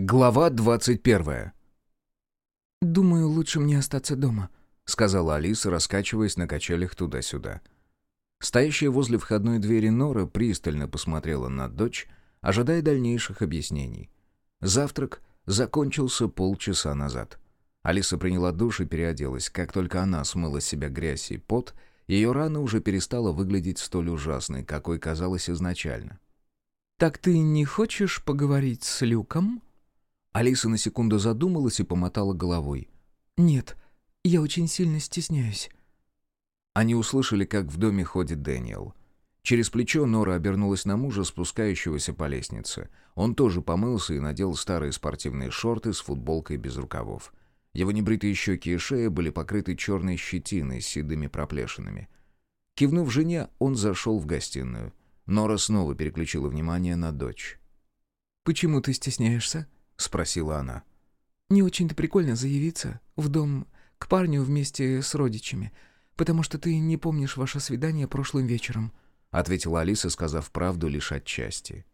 Глава 21. «Думаю, лучше мне остаться дома», — сказала Алиса, раскачиваясь на качелях туда-сюда. Стоящая возле входной двери Нора пристально посмотрела на дочь, ожидая дальнейших объяснений. Завтрак закончился полчаса назад. Алиса приняла душ и переоделась. Как только она смыла с себя грязь и пот, ее рана уже перестала выглядеть столь ужасной, какой казалась изначально. «Так ты не хочешь поговорить с Люком?» Алиса на секунду задумалась и помотала головой. «Нет, я очень сильно стесняюсь». Они услышали, как в доме ходит Дэниел. Через плечо Нора обернулась на мужа, спускающегося по лестнице. Он тоже помылся и надел старые спортивные шорты с футболкой без рукавов. Его небритые щеки и шея были покрыты черной щетиной с седыми проплешинами. Кивнув жене, он зашел в гостиную. Нора снова переключила внимание на дочь. «Почему ты стесняешься?» — спросила она. «Не очень-то прикольно заявиться в дом к парню вместе с родичами, потому что ты не помнишь ваше свидание прошлым вечером», — ответила Алиса, сказав правду лишь отчасти.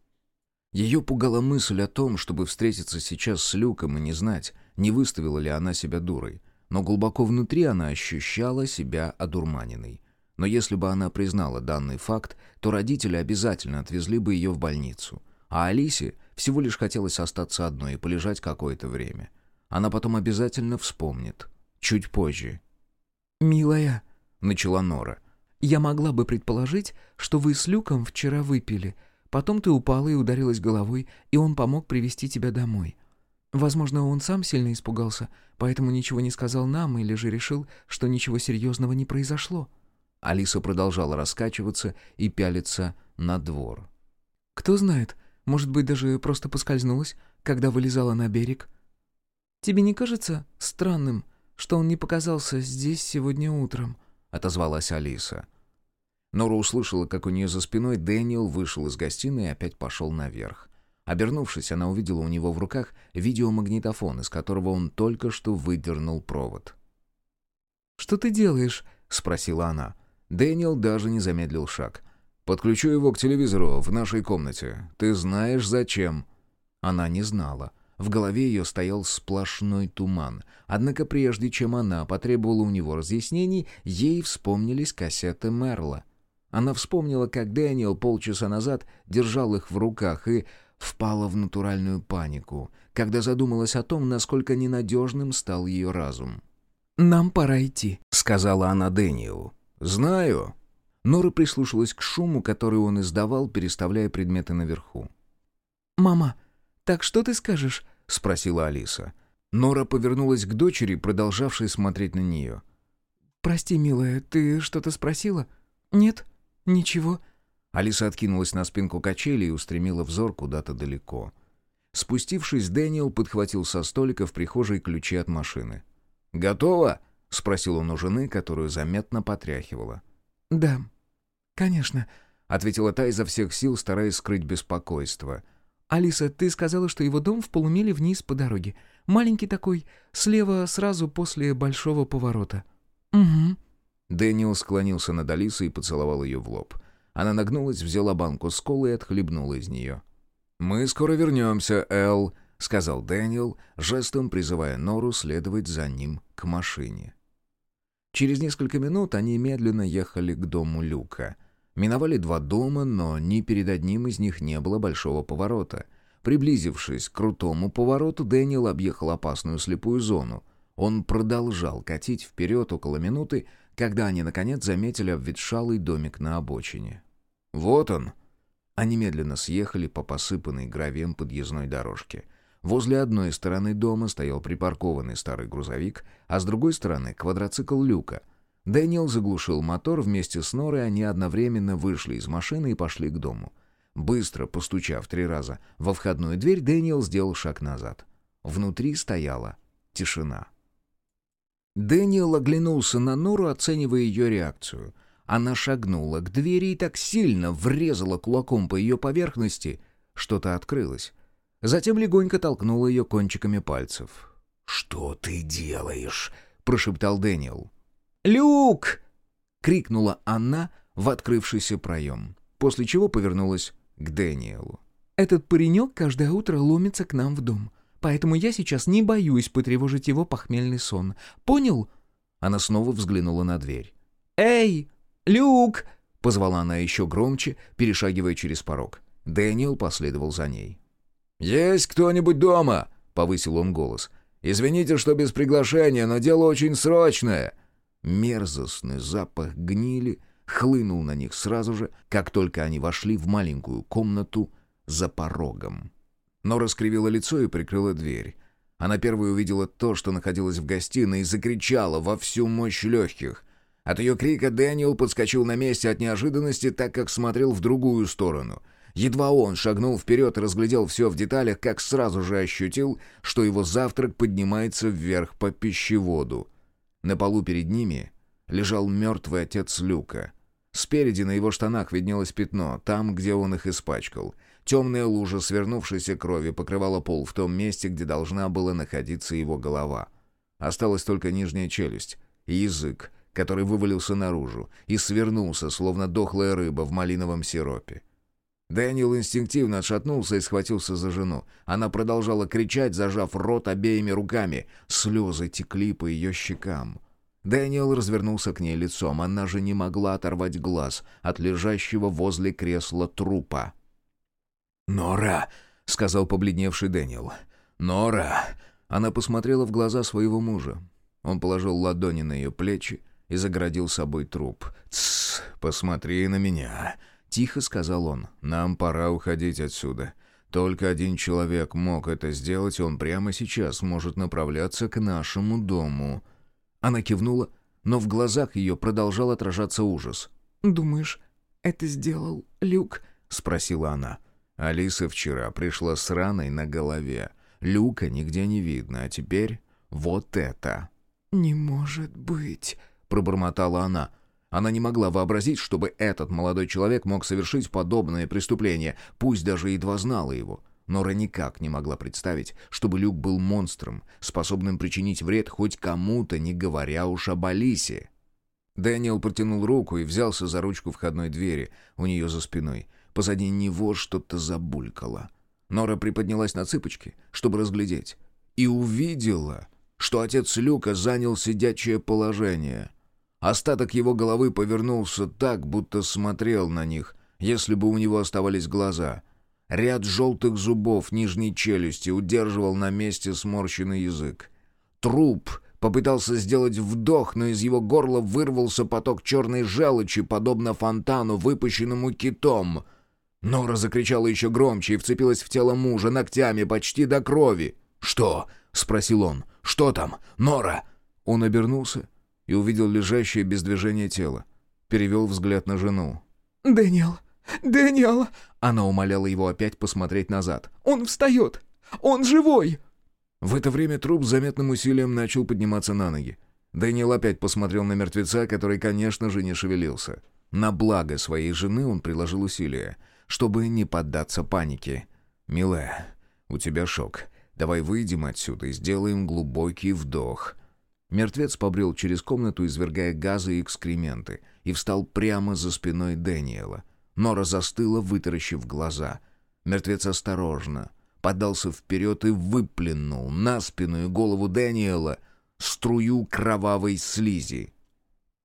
Ее пугала мысль о том, чтобы встретиться сейчас с Люком и не знать, не выставила ли она себя дурой. Но глубоко внутри она ощущала себя одурманенной. Но если бы она признала данный факт, то родители обязательно отвезли бы ее в больницу. А Алисе всего лишь хотелось остаться одной и полежать какое-то время. Она потом обязательно вспомнит. Чуть позже. «Милая», — начала Нора. «Я могла бы предположить, что вы с Люком вчера выпили. Потом ты упала и ударилась головой, и он помог привести тебя домой. Возможно, он сам сильно испугался, поэтому ничего не сказал нам или же решил, что ничего серьезного не произошло». Алиса продолжала раскачиваться и пялиться на двор. «Кто знает, может быть, даже просто поскользнулась, когда вылезала на берег. Тебе не кажется странным, что он не показался здесь сегодня утром?» — отозвалась Алиса. Нора услышала, как у нее за спиной Дэниел вышел из гостиной и опять пошел наверх. Обернувшись, она увидела у него в руках видеомагнитофон, из которого он только что выдернул провод. «Что ты делаешь?» — спросила она. Дэниел даже не замедлил шаг — Подключу его к телевизору в нашей комнате. Ты знаешь, зачем?» Она не знала. В голове ее стоял сплошной туман. Однако прежде чем она потребовала у него разъяснений, ей вспомнились кассеты Мерла. Она вспомнила, как Дэниел полчаса назад держал их в руках и впала в натуральную панику, когда задумалась о том, насколько ненадежным стал ее разум. «Нам пора идти», — сказала она Дэниелу. «Знаю», Нора прислушалась к шуму, который он издавал, переставляя предметы наверху. «Мама, так что ты скажешь?» — спросила Алиса. Нора повернулась к дочери, продолжавшей смотреть на нее. «Прости, милая, ты что-то спросила?» «Нет, ничего». Алиса откинулась на спинку качели и устремила взор куда-то далеко. Спустившись, Дэниел подхватил со столика в прихожей ключи от машины. «Готово?» — спросил он у жены, которую заметно потряхивала. «Да, «Конечно», — ответила та изо всех сил, стараясь скрыть беспокойство. «Алиса, ты сказала, что его дом в полумиле вниз по дороге. Маленький такой, слева сразу после большого поворота». «Угу». Дэниел склонился над Алисой и поцеловал ее в лоб. Она нагнулась, взяла банку с колой и отхлебнула из нее. «Мы скоро вернемся, Эл», — сказал Дэниел, жестом призывая Нору следовать за ним к машине. Через несколько минут они медленно ехали к дому Люка — Миновали два дома, но ни перед одним из них не было большого поворота. Приблизившись к крутому повороту, Дэниел объехал опасную слепую зону. Он продолжал катить вперед около минуты, когда они, наконец, заметили обветшалый домик на обочине. «Вот он!» Они медленно съехали по посыпанной гравием подъездной дорожке. Возле одной стороны дома стоял припаркованный старый грузовик, а с другой стороны — квадроцикл Люка — Дэниел заглушил мотор, вместе с Норой они одновременно вышли из машины и пошли к дому. Быстро постучав три раза во входную дверь, Дэниел сделал шаг назад. Внутри стояла тишина. Дэниел оглянулся на Нору, оценивая ее реакцию. Она шагнула к двери и так сильно врезала кулаком по ее поверхности, что та открылась. Затем легонько толкнула ее кончиками пальцев. «Что ты делаешь?» — прошептал Дэниел. «Люк!» — крикнула она в открывшийся проем, после чего повернулась к Дэниелу. «Этот паренек каждое утро ломится к нам в дом. поэтому я сейчас не боюсь потревожить его похмельный сон. Понял?» Она снова взглянула на дверь. «Эй, Люк!» — позвала она еще громче, перешагивая через порог. Дэниел последовал за ней. «Есть кто-нибудь дома?» — повысил он голос. «Извините, что без приглашения, но дело очень срочное». Мерзостный запах гнили хлынул на них сразу же, как только они вошли в маленькую комнату за порогом. Но раскривила лицо и прикрыла дверь. Она первой увидела то, что находилось в гостиной, и закричала во всю мощь легких. От ее крика Дэниел подскочил на месте от неожиданности, так как смотрел в другую сторону. Едва он шагнул вперед и разглядел все в деталях, как сразу же ощутил, что его завтрак поднимается вверх по пищеводу. На полу перед ними лежал мертвый отец Люка. Спереди на его штанах виднелось пятно, там, где он их испачкал. Темная лужа свернувшейся крови покрывала пол в том месте, где должна была находиться его голова. Осталась только нижняя челюсть и язык, который вывалился наружу и свернулся, словно дохлая рыба в малиновом сиропе. Дэниел инстинктивно отшатнулся и схватился за жену. Она продолжала кричать, зажав рот обеими руками. Слезы текли по ее щекам. Дэниел развернулся к ней лицом. Она же не могла оторвать глаз от лежащего возле кресла трупа. «Нора!» — сказал побледневший Дэниел. «Нора!» Она посмотрела в глаза своего мужа. Он положил ладони на ее плечи и загородил собой труп. «Тссс, посмотри на меня!» — тихо сказал он. «Нам пора уходить отсюда. Только один человек мог это сделать, и он прямо сейчас может направляться к нашему дому». Она кивнула, но в глазах ее продолжал отражаться ужас. «Думаешь, это сделал Люк?» — спросила она. Алиса вчера пришла с раной на голове. Люка нигде не видно, а теперь вот это. «Не может быть», — пробормотала она. Она не могла вообразить, чтобы этот молодой человек мог совершить подобное преступление, пусть даже едва знала его. Нора никак не могла представить, чтобы Люк был монстром, способным причинить вред хоть кому-то, не говоря уж об Алисе. Дэниел протянул руку и взялся за ручку входной двери у нее за спиной. Позади него что-то забулькало. Нора приподнялась на цыпочки, чтобы разглядеть, и увидела, что отец Люка занял сидячее положение. Остаток его головы повернулся так, будто смотрел на них, если бы у него оставались глаза. Ряд желтых зубов нижней челюсти удерживал на месте сморщенный язык. Труп попытался сделать вдох, но из его горла вырвался поток черной желчи, подобно фонтану, выпущенному китом — Нора закричала еще громче и вцепилась в тело мужа ногтями почти до крови. «Что?» — спросил он. «Что там? Нора?» Он обернулся и увидел лежащее без движения тело. Перевел взгляд на жену. «Дэниел! Дэниел!» Она умоляла его опять посмотреть назад. «Он встает! Он живой!» В это время труп с заметным усилием начал подниматься на ноги. Дэниел опять посмотрел на мертвеца, который, конечно же, не шевелился. На благо своей жены он приложил усилия — чтобы не поддаться панике. «Милая, у тебя шок. Давай выйдем отсюда и сделаем глубокий вдох». Мертвец побрел через комнату, извергая газы и экскременты, и встал прямо за спиной Дэниела. Нора застыла, вытаращив глаза. Мертвец осторожно подался вперед и выплюнул на спину и голову Дэниела струю кровавой слизи.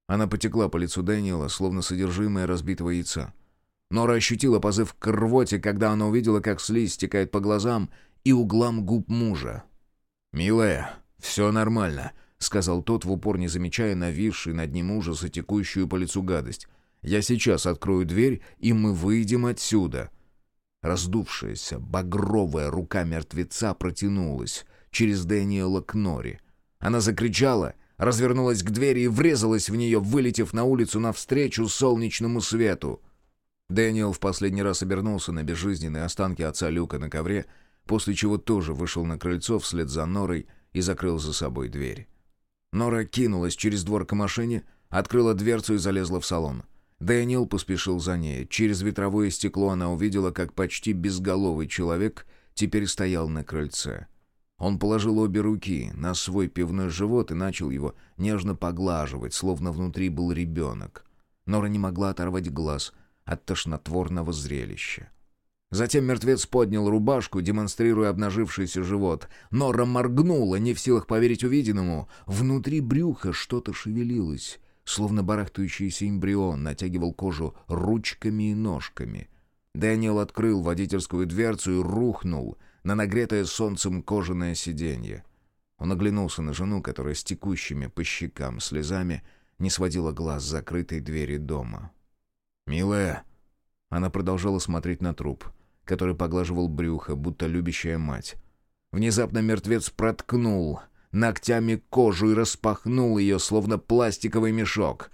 Она потекла по лицу Дэниела, словно содержимое разбитого яйца. Нора ощутила позыв к рвоте, когда она увидела, как слизь стекает по глазам и углам губ мужа. «Милая, все нормально», — сказал тот, в упор не замечая нависший над ним ужас и текущую по лицу гадость. «Я сейчас открою дверь, и мы выйдем отсюда». Раздувшаяся, багровая рука мертвеца протянулась через Дэниела к Норе. Она закричала, развернулась к двери и врезалась в нее, вылетев на улицу навстречу солнечному свету. Дэниел в последний раз обернулся на безжизненные останки отца Люка на ковре, после чего тоже вышел на крыльцо вслед за Норой и закрыл за собой дверь. Нора кинулась через двор к машине, открыла дверцу и залезла в салон. Дэниел поспешил за ней. Через ветровое стекло она увидела, как почти безголовый человек теперь стоял на крыльце. Он положил обе руки на свой пивной живот и начал его нежно поглаживать, словно внутри был ребенок. Нора не могла оторвать глаз от тошнотворного зрелища. Затем мертвец поднял рубашку, демонстрируя обнажившийся живот. Нора моргнула, не в силах поверить увиденному. Внутри брюха что-то шевелилось, словно барахтающийся эмбрион натягивал кожу ручками и ножками. Дэниел открыл водительскую дверцу и рухнул на нагретое солнцем кожаное сиденье. Он оглянулся на жену, которая с текущими по щекам слезами не сводила глаз с закрытой двери дома. «Милая!» Она продолжала смотреть на труп — который поглаживал брюхо, будто любящая мать. Внезапно мертвец проткнул ногтями кожу и распахнул ее, словно пластиковый мешок.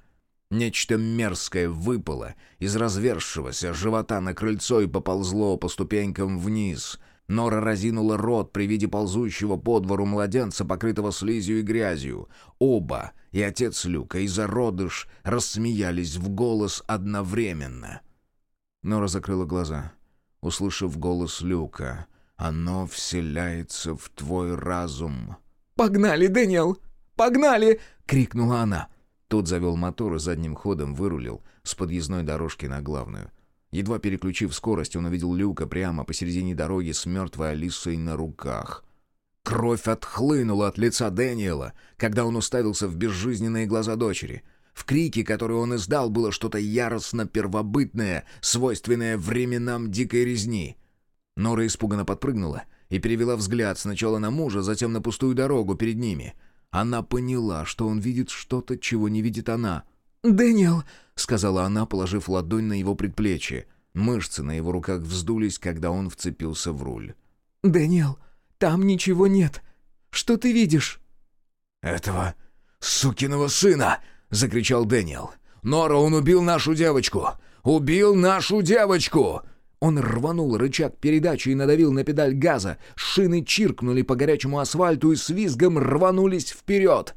Нечто мерзкое выпало из разверзшегося живота на крыльцо и поползло по ступенькам вниз. Нора разинула рот при виде ползущего по двору младенца, покрытого слизью и грязью. Оба, и отец Люка, и зародыш, рассмеялись в голос одновременно. Нора закрыла глаза — услышав голос Люка. «Оно вселяется в твой разум». «Погнали, Дэниел! Погнали!» — крикнула она. Тот завел мотор и задним ходом вырулил с подъездной дорожки на главную. Едва переключив скорость, он увидел Люка прямо посередине дороги с мертвой Алисой на руках. Кровь отхлынула от лица Дэниела, когда он уставился в безжизненные глаза дочери — в крике, который он издал, было что-то яростно первобытное, свойственное временам дикой резни. Нора испуганно подпрыгнула и перевела взгляд сначала на мужа, затем на пустую дорогу перед ними. Она поняла, что он видит что-то, чего не видит она. «Дэниел!» — сказала она, положив ладонь на его предплечье. Мышцы на его руках вздулись, когда он вцепился в руль. «Дэниел, там ничего нет. Что ты видишь?» «Этого сукиного сына!» — закричал Дэниел. «Нора, он убил нашу девочку! Убил нашу девочку!» Он рванул рычаг передачи и надавил на педаль газа. Шины чиркнули по горячему асфальту и с визгом рванулись вперед.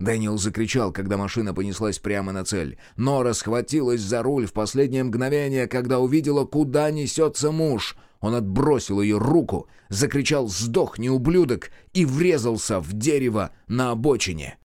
Дэниел закричал, когда машина понеслась прямо на цель. Нора схватилась за руль в последнее мгновение, когда увидела, куда несется муж. Он отбросил ее руку, закричал «Сдохни, ублюдок!» и врезался в дерево на обочине.